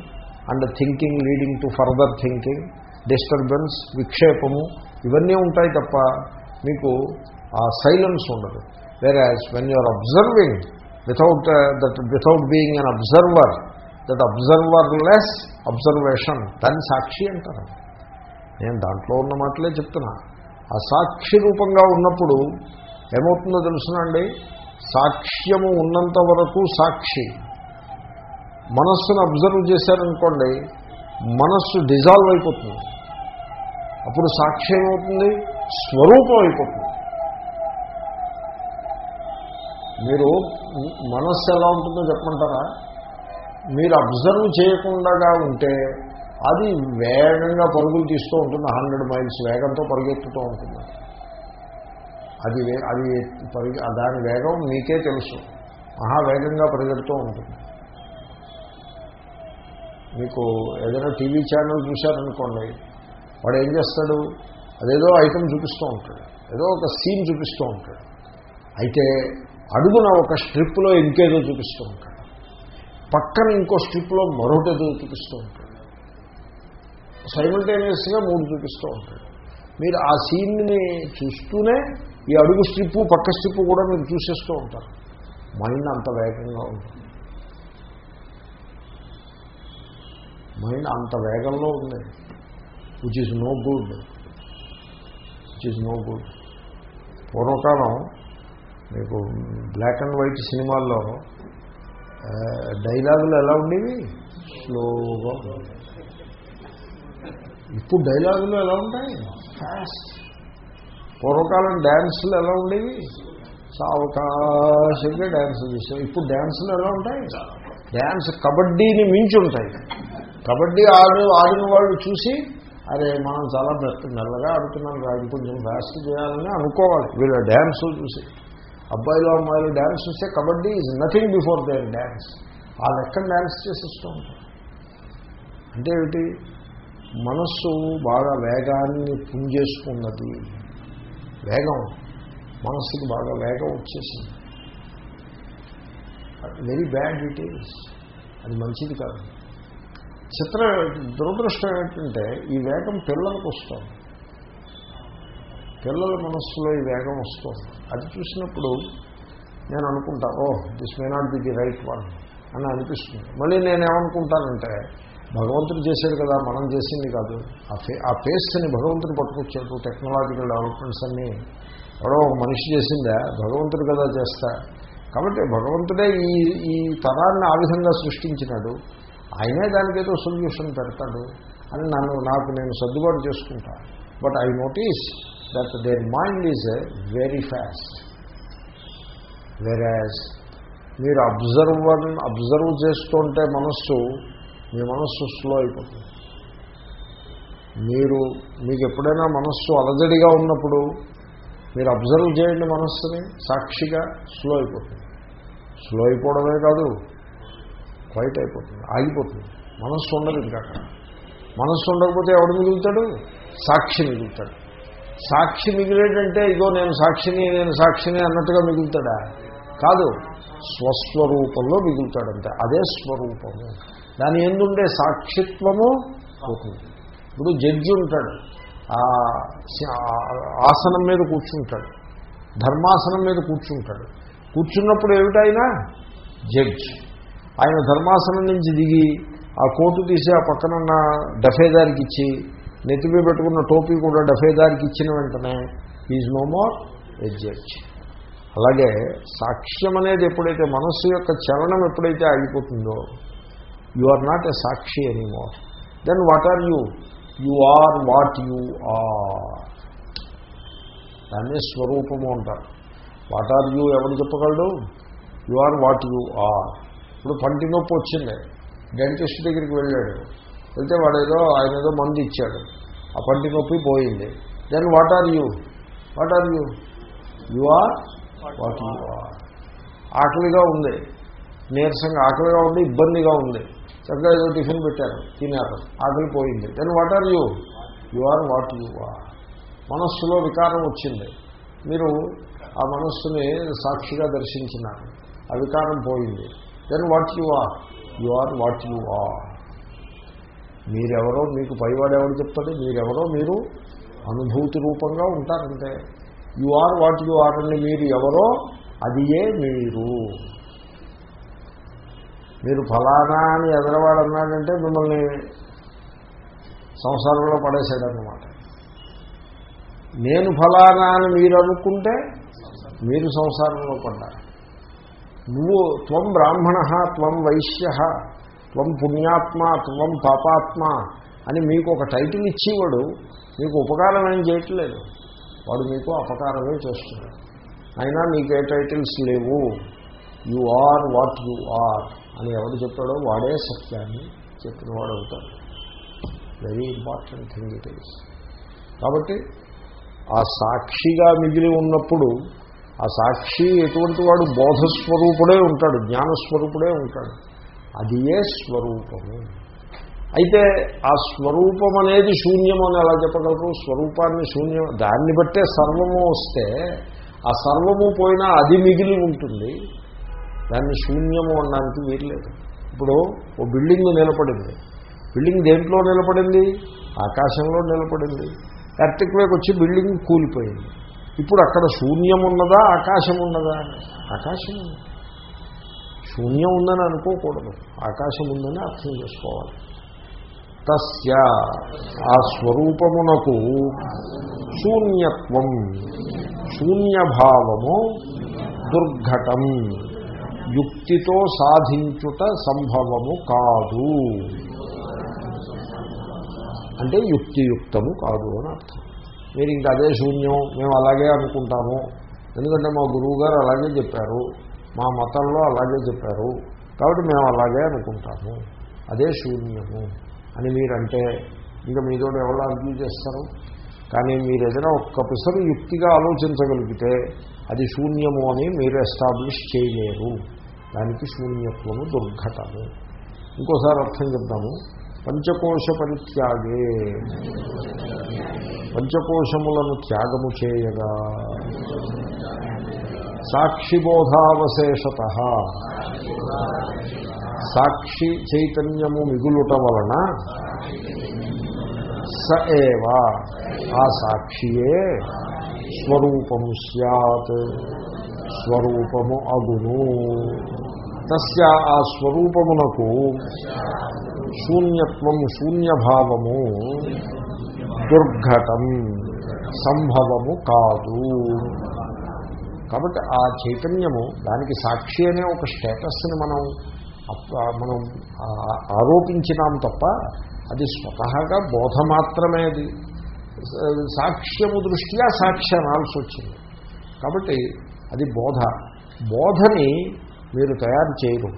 and thinking leading to further thinking disturbance విక్షేపము ఇవన్నీ ఉంటాయి తప్ప మీకు ఆ silence ఉండదు వేరే when you are observing without that without being an observer that observer less observation. దాన్ని సాక్షి అంటారు. నేను దాంట్లో ఉన్న మాటలే చెప్తున్నా. ఆ సాక్షి రూపంగా ఉన్నప్పుడు ఏమవుతుందో తెలుసునండి? సాక్ష్యము ఉన్నంత వరకు సాక్షి. మనస్సును అబ్జర్వ్ చేశారనుకోండి మనస్సు డిజాల్వ్ అయిపోతుంది. అప్పుడు సాక్షి ఏమవుతుంది? స్వరూపం అయిపోతుంది. మీరు మనస్సు ఎలా ఉంటుందో చెప్పమంటారా? మీరు అబ్జర్వ్ చేయకుండా ఉంటే అది వేగంగా పరుగులు తీస్తూ ఉంటుంది హండ్రెడ్ మైల్స్ వేగంతో పరిగెత్తుతూ ఉంటుంది. అది అది పరిగె దాని వేగం మీకే తెలుసు. మహావేగంగా పరిగెడుతూ ఉంటుంది. మీకు ఏదైనా టీవీ ఛానల్ చూశారనుకోండి వాడు ఏం చేస్తాడు? అదేదో ఐటమ్ చూపిస్తూ ఉంటాడు. ఏదో ఒక సీన్ చూపిస్తూ ఉంటాడు. అయితే అడుగున ఒక స్ట్రిప్లో ఇంకేదో చూపిస్తూ ఉంటాడు. పక్కన ఇంకో స్ట్రిప్లో మరొకటేదో చూపిస్తూ ఉంటాడు. సైమల్టేనియస్గా మూడు చూపిస్తూ ఉంటాడు. మీరు ఆ సీన్ని చూస్తూనే ఈ అడుగు స్ట్రిప్పు పక్క స్ట్రిప్పు కూడా మీరు చూసేస్తూ ఉంటారు. మైండ్ అంత వేగంగా ఉంటుంది. మైండ్ అంత వేగంలో ఉంది. Which is no good which is no good పూర్వకాలం మీకు బ్లాక్ అండ్ వైట్ సినిమాల్లో డైలాగులు ఎలా ఉండేవి? స్లోగా. ఇప్పుడు డైలాగులు ఎలా ఉంటాయి? ఫాస్ట్ పూర్వకాలం డ్యాన్సులు ఎలా ఉండేవి? సావకాశంగా డ్యాన్స్ చేసాం ఇప్పుడు డ్యాన్సులు ఎలా ఉంటాయి? డ్యాన్స్ కబడ్డీని మించి ఉంటాయి. కబడ్డీ ఆడు ఆడిన వాళ్ళు చూసి అరే మనం చాలా మెత్త మెల్లగా ఆడుతున్నాం రాజు కొంచెం ఫాస్ట్ చేయాలని అనుకోవాలి. వీళ్ళ డ్యాన్స్ చూసి. అబ్బాయిలు అమ్మాయిలు డ్యాన్స్ చూస్తే kabaddi is nothing before their dance ఆ లెక్కన డ్యాన్స్ చేసిస్తూ ఉంటారు? అంటే ఏమిటి? మనస్సు బాగా వేగాన్ని పుంజేసుకున్నది. వేగం. మనస్సుకి బాగా వేగం వచ్చేసింది. వెరీ బ్యాడ్ ఇట్ అది మంచిది కాదు. చిత్ర దురదృష్టం ఏంటంటే ఈ వేగం పిల్లలకు వస్తుంది. పిల్లల మనస్సులో ఈ వేగం వస్తుంది. అది చూసినప్పుడు నేను అనుకుంటా ఓ this may not be the right one అని అనిపిస్తుంది. మళ్ళీ నేనేమనుకుంటానంటే భగవంతుడు చేశాడు కదా మనం చేసింది కాదు. ఆ ఫే ఆ పేస్ట్ని భగవంతుడు పట్టుకొచ్చాడు టెక్నాలజికల్ డెవలప్మెంట్స్ అన్నీ. ఎవడో ఒక మనిషి చేసిందా భగవంతుడు కదా చేస్తా. కాబట్టి భగవంతుడే ఈ ఈ తరాన్ని ఆ విధంగా సృష్టించినాడు. ఆయనే దానికేదో సొల్యూషన్ పెడతాడు అని నన్ను నాకు నేను సర్దుబాటు చేసుకుంటా. But I notice that their mind is very fast వెరాజ్ మీరు అబ్జర్వ్ అబ్జర్వ్ చేస్తుంటే మనస్సు మీ మనస్సు స్లో అయిపోతుంది. మీరు మీకు ఎప్పుడైనా మనస్సు అలజడిగా ఉన్నప్పుడు మీరు అబ్జర్వ్ చేయండి మనస్సుని సాక్షిగా స్లో అయిపోతుంది. స్లో అయిపోవడమే కాదు క్వైట్ అయిపోతుంది ఆగిపోతుంది. మనస్సు ఉండదు ఇంకా మనస్సు ఉండకపోతే ఎవడు మిగులుతాడు? సాక్షి మిగులుతాడు. సాక్షి మిగిలేటంటే ఇగో నేను సాక్షిని నేను సాక్షిని అన్నట్టుగా మిగులుతాడా? కాదు. స్వస్వరూపంలో మిగులుతాడంటే. అదే స్వరూపము. దాని ఎందుండే సాక్షిత్వము? పోతుంది ఇప్పుడు జడ్జి ఉంటాడు. ఆ ఆసనం మీద కూర్చుంటాడు. ధర్మాసనం మీద కూర్చుంటాడు. కూర్చున్నప్పుడు ఏమిటైనా జడ్జ్. ఆయన ధర్మాసనం నుంచి దిగి ఆ కోటు తీసి ఆ పక్కనున్న డఫేదారికి ఇచ్చి నెత్తిమీ పెట్టుకున్న టోపీ కూడా డఫేదారికి ఇచ్చిన వెంటనే is no more a judge అలాగే సాక్ష్యం అనేది ఎప్పుడైతే మనస్సు యొక్క చలనం ఎప్పుడైతే ఆగిపోతుందో you are not a Sakshi anymore then what are you you are what you are దాన్ని స్వరూపము అంటారు. వాట్ ఆర్ యూ ఎవరు చెప్పగలడు you are what you are ఇప్పుడు పంటి నొప్పి వచ్చింది. డెంటిస్ట్ దగ్గరికి వెళ్ళాడు. వెళ్తే వాడు ఏదో ఆయన ఏదో మందు ఇచ్చాడు. ఆ పంటి నొప్పి పోయింది. Then what are you what are you you are what you are ఆకలిగా ఉంది. నీరసంగా ఆకలిగా ఉంది ఇబ్బందిగా ఉంది. చక్కగా ఏదో టిఫిన్ పెట్టారు తినారు ఆకలి పోయింది. Then what are you you are what you are మనస్సులో వికారం వచ్చింది. మీరు ఆ మనస్సుని సాక్షిగా దర్శించినారు. ఆ వికారం పోయింది. Then what you are you are what you are మీరెవరో మీకు పైవాడు ఎవరు చెప్తాడు మీరెవరో మీరు అనుభూతి రూపంగా ఉంటారంటే. You are what you are అండి మీరు ఎవరో అది ఏ మీరు. మీరు ఫలానా అని ఎదరవాడు అన్నాడంటే మిమ్మల్ని సంసారంలో పడేశాడనమాట నేను ఫలానా అని మీరు అనుకుంటే మీరు సంసారంలో పడ్డారు. నువ్వు త్వం బ్రాహ్మణ త్వం వైశ్య. త్వం పుణ్యాత్మ త్వం పాపాత్మ అని మీకు ఒక టైటిల్ ఇచ్చేవాడు మీకు ఉపకారం ఏం చేయట్లేదు. వాడు మీకు అపకారమే చేస్తున్నాడు. అయినా మీకు ఏ టైటిల్స్ లేవు. You are what you are అని ఎవడు చెప్పాడో వాడే సత్యాన్ని చెప్పిన వాడు అవుతాడు. Very important thing it is కాబట్టి ఆ సాక్షిగా మిగిలి ఉన్నప్పుడు ఆ సాక్షి ఎటువంటి వాడు బోధస్వరూపుడే ఉంటాడు జ్ఞానస్వరూపుడే ఉంటాడు. అది ఏ స్వరూపము? అయితే ఆ స్వరూపం అనేది శూన్యము అని ఎలా చెప్పగలరు? స్వరూపాన్ని శూన్యం దాన్ని బట్టే సర్వము వస్తే ఆ సర్వము పోయినా అది మిగిలి ఉంటుంది. దాన్ని శూన్యము అనడానికి వీరలేదు ఇప్పుడు ఓ బిల్డింగ్ నిలబడింది. బిల్డింగ్ దేంట్లో నిలబడింది? ఆకాశంలో నిలబడింది. ఎర్టిక్వేక్ వచ్చి బిల్డింగ్ కూలిపోయింది. ఇప్పుడు అక్కడ శూన్యం ఉన్నదా? ఆకాశం ఉన్నదా? ఆకాశం. ఉంది శూన్యం ఉందని అనుకోకూడదు. ఆకాశం ఉందని అర్థం చేసుకోవాలి. తస్య ఆ స్వరూపమునకు శూన్యత్వం శూన్యభావము దుర్ఘటం యుక్తితో సాధించుట సంభవము కాదు. అంటే యుక్తియుక్తము కాదు అని అర్థం. మీరు ఇంకా అదే శూన్యం మేము అలాగే అనుకుంటాము. ఎందుకంటే మా గురువు గారు అలాగే చెప్పారు. మా మతంలో అలాగే చెప్పారు. కాబట్టి మేము అలాగే అనుకుంటాము. అదే శూన్యము అని మీరంటే ఇంకా మీతో ఎవరు అర్జీ చేస్తారు? కానీ మీరు ఏదైనా ఒక్క పిసరు యుక్తిగా ఆలోచించగలిగితే అది శూన్యము అని మీరు ఎస్టాబ్లిష్ చేయలేరు. దానికి శూన్యత్వము దుర్ఘటము. ఇంకోసారి అర్థం చెప్తాము పంచకోశ పరిత్యాగే. పంచకోశములను త్యాగము చేయగా. సాక్షిబోధావశేషత. సాక్షి చైతన్యము మిగులుట వలన స ఏవా ఆ సాక్షియే స్వరూపము సత్ స్వరూపము అగును. తస్య ఆ స్వరూపమునకు శూన్యత్వం శూన్యభావము దుర్ఘటం సంభవము కాదు. కాబట్టి ఆ చైతన్యము దానికి సాక్షి అనే ఒక స్టేటస్ని మనం మనం ఆరోపించినాం తప్ప అది స్వతహాగా బోధ మాత్రమే అది. సాక్ష్యము దృష్ట్యా సాక్ష్య అనాల్సి వచ్చింది. కాబట్టి అది బోధ. బోధని మీరు తయారు చేయరు.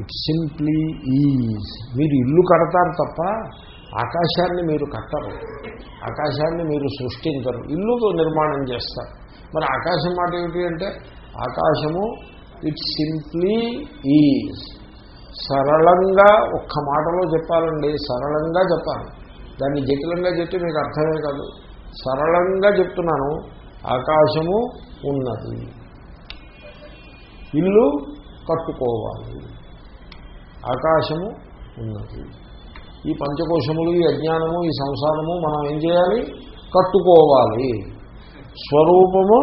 It simply is. మీరు ఇల్లు కడతారు తప్ప ఆకాశాన్ని మీరు కట్టరు. ఆకాశాన్ని మీరు సృష్టించరు. ఇల్లు నిర్మాణం చేస్తారు. మరి ఆకాశం మాట ఏమిటి అంటే ఆకాశము ఇట్ సింప్లీ ఈజ్ సరళంగా ఒక్క మాటలో చెప్పాలండి సరళంగా చెప్పాలి. దాన్ని జటిలంగా చెప్తే మీకు అర్థమే కాదు. సరళంగా చెప్తున్నాను ఆకాశము ఉన్నది. ఇల్లు కట్టుకోవాలి. ఆకాశము ఉన్నది. ఈ పంచకోశములు ఈ అజ్ఞానము ఈ సంసారము మనం ఏం చేయాలి? కట్టుకోవాలి. స్వరూపము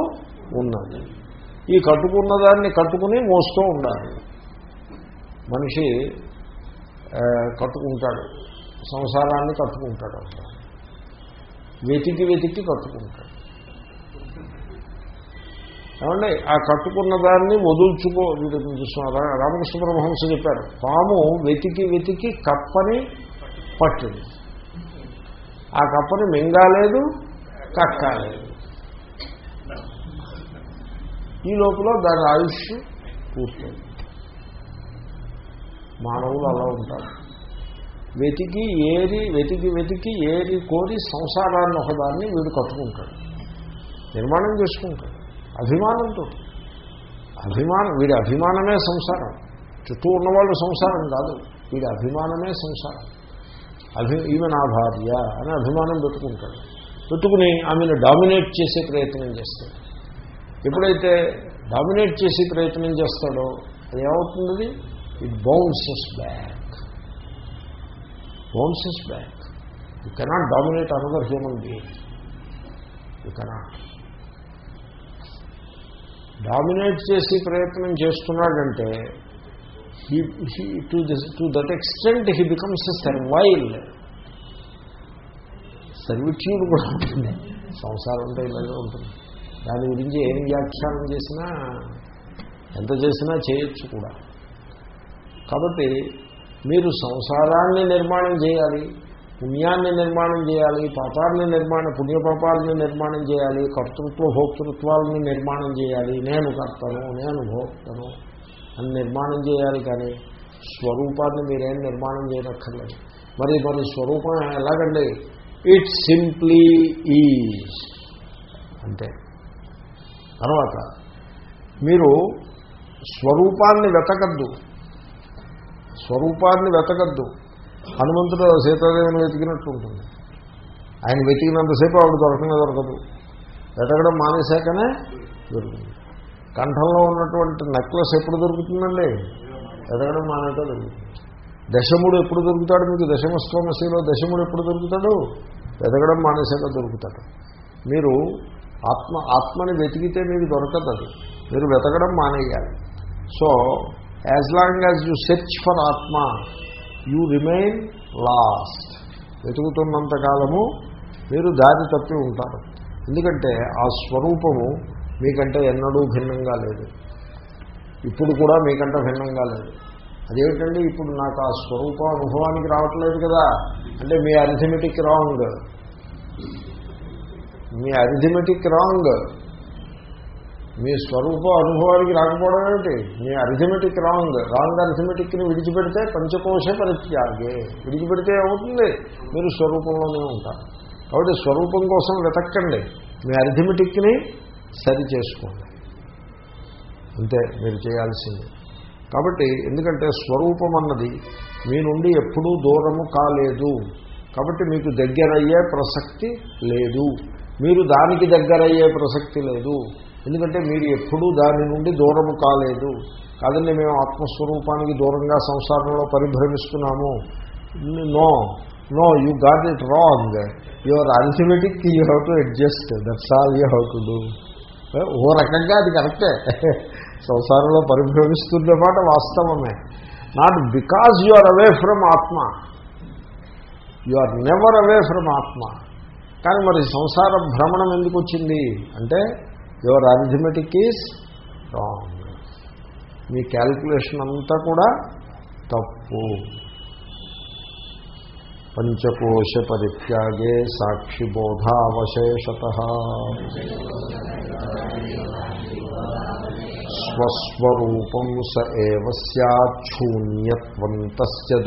ఉన్నది. ఈ కట్టుకున్న దాన్ని కట్టుకుని మోస్తూ ఉండాలి. మనిషి కట్టుకుంటాడు. సంసారాన్ని కట్టుకుంటాడు వెతికి వెతికి కట్టుకుంటాడు. ఏమండి? ఆ కట్టుకున్న దాన్ని వదుల్చుకో రామకృష్ణ పరమహంస చెప్పారు. పాము వెతికి వెతికి కప్పని పట్టింది. ఆ కప్పని మింగాలేదు కక్కాలేదు. ఈ లోపల దాని ఆయుష్ పూర్తయింది. మానవులు అలా ఉంటారు. వెతికి ఏరి వెతికి వెతికి ఏరి కోరి సంసారాన్ని ఒకదాన్ని వీడు కట్టుకుంటాడు. నిర్మాణం చేసుకుంటాడు. అభిమానంతో. అభిమానం వీడి అభిమానమే సంసారం. చుట్టూ ఉన్నవాళ్ళు సంసారం కాదు. వీడి అభిమానమే సంసారం. అభి ఈమె నా భార్య అని అభిమానం పెట్టుకుంటాడు. పెట్టుకుని ఆమెను డామినేట్ చేసే ప్రయత్నం చేస్తాడు. ఎప్పుడైతే డామినేట్ చేసే ప్రయత్నం చేస్తాడో అది ఏమవుతుంది it bounces back bounces back you cannot dominate another human being you cannot dominate చేసి ప్రయత్నం చేస్తున్నాడంటే to to that extent he becomes servile servitude కూడా ఉంటుంది. సంసారం అంటే ఇలాగే ఉంటుంది. దాని గురించి ఏం వ్యాఖ్యానం చేసినా ఎంత చేసినా చేయొచ్చు కూడా. కాబట్టి మీరు సంసారాన్ని నిర్మాణం చేయాలి పుణ్యాన్ని నిర్మాణం చేయాలి పాపాన్ని నిర్మాణం పుణ్యపాపాలని నిర్మాణం చేయాలి కర్తృత్వ భోక్తృత్వాలని నిర్మాణం చేయాలి నేను కర్తను నేను భోక్తను అని నిర్మాణం చేయాలి కానీ స్వరూపాన్ని మీరేం నిర్మాణం చేయనక్కర్లేదు. మరి మరి స్వరూపం ఎలాగండి? ఇట్ సింప్లీ ఈజ్ అంటే తర్వాత మీరు స్వరూపాన్ని వెతకద్దు. స్వరూపాన్ని వెతకద్దు. హనుమంతుడు సీతాదేవిని వెతికినట్టు ఉంటుంది ఆయన వెతికినంతసేపు ఆవిడ దొరకనే దొరకదు. వెతకడం మానేశాకనే దొరుకుతుంది. కంఠంలో ఉన్నటువంటి నెక్లెస్ ఎప్పుడు దొరుకుతుందండి? వెతకడం మానేట దొరుకుతుంది దశముడు ఎప్పుడు దొరుకుతాడు మీకు? దశమస్వమశిలో దశముడు ఎప్పుడు దొరుకుతాడు? వెతకడం మానేశాక దొరుకుతాడు. మీరు ఆత్మ ఆత్మని వెతికితే మీకు దొరకదు అది. మీరు వెతకడం మానేయాలి. So as long as you search for atma you remain lost వెతుకుతున్నంత కాలము మీరు దారి తప్పి ఉంటారు. ఎందుకంటే ఆ స్వరూపము మీకంటే ఎన్నడూ భిన్నంగా లేదు. ఇప్పుడు కూడా మీకంటే భిన్నంగా లేదు. అదేమిటండి? ఇప్పుడు నాకు ఆ స్వరూపం అనుభవానికి రావట్లేదు కదా. అంటే మీ అరిథమెటిక్ రాంగ్ మీ అరిథమెటిక్ రాంగ్. మీ స్వరూప అనుభవానికి రాకపోవడం ఏమిటి మీ అరిథమెటిక్ రాంగ్. రాంగ్ అరిథమెటిక్ని విడిచిపెడితే పంచకోశ పరిత్యాగే. విడిచిపెడితే ఏమవుతుంది? మీరు స్వరూపంలోనే ఉంటారు. కాబట్టి స్వరూపం కోసం వెతక్కండి. మీ అరిథమెటిక్ని సరి చేసుకోండి. అంతే మీరు చేయాల్సింది. కాబట్టి ఎందుకంటే స్వరూపం అన్నది మీ నుండి ఎప్పుడూ దూరము కాలేదు. కాబట్టి మీకు దగ్గరయ్యే ప్రసక్తి లేదు. మీరు దానికి దగ్గరయ్యే ప్రసక్తి లేదు. ఎందుకంటే మీరు ఎప్పుడూ దాని నుండి దూరము కాలేదు. కాదండి మేము ఆత్మస్వరూపానికి దూరంగా సంసారంలో పరిభ్రమిస్తున్నాము. No no you got it wrong your arithmetic you have to adjust that's all you have to do ఓ రకంగా అది కరెక్టే. సంసారంలో పరిభ్రమిస్తున్న మాట వాస్తవమే. Not because you are away from atma. You are never away from atma. కానీ మరి సంసార భ్రమణం ఎందుకు వచ్చింది? అంటే యువర్ అరిథమెటిక్ ఈజ్ రాంగ్. మీ క్యాల్కులేషన్ అంతా కూడా తప్పు. పంచకోశ పరిత్యాగే సాక్షిబోధావశేషత స్వస్వరూపం స ఏవ సూన్యత్వం తస్య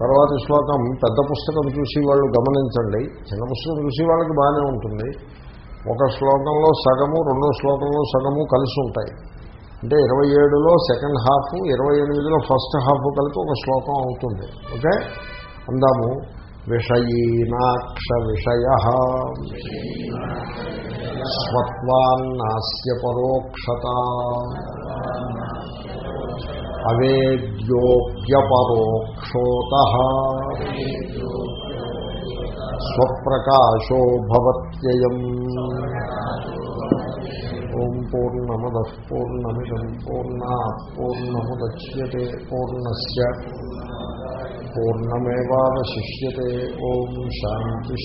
తర్వాత శ్లోకం పెద్ద పుస్తకం చూసి వాళ్ళు గమనించండి. చిన్న పుస్తకం చూసి వాళ్ళకి బాగానే ఉంటుంది. ఒక శ్లోకంలో సగము రెండో శ్లోకంలో సగము కలిసి ఉంటాయి. అంటే ఇరవై ఏడులో సెకండ్ హాఫ్ ఇరవై ఎనిమిదిలో ఫస్ట్ హాఫ్ కలిపి ఒక శ్లోకం అవుతుంది. ఓకే? అందాము. విషయీనాక్ష విషయ స్వత్వాన్నాస్య పరోక్షత. అవేద్యోప్యపరోక్షోత స్వప్రకాశో భవత్యయం ఓం పూర్ణమద పూర్ణమిదం పూర్ణా పూర్ణముద్యతే పూర్ణస్ పూర్ణమేవాశిష్యే ఓం శాంతి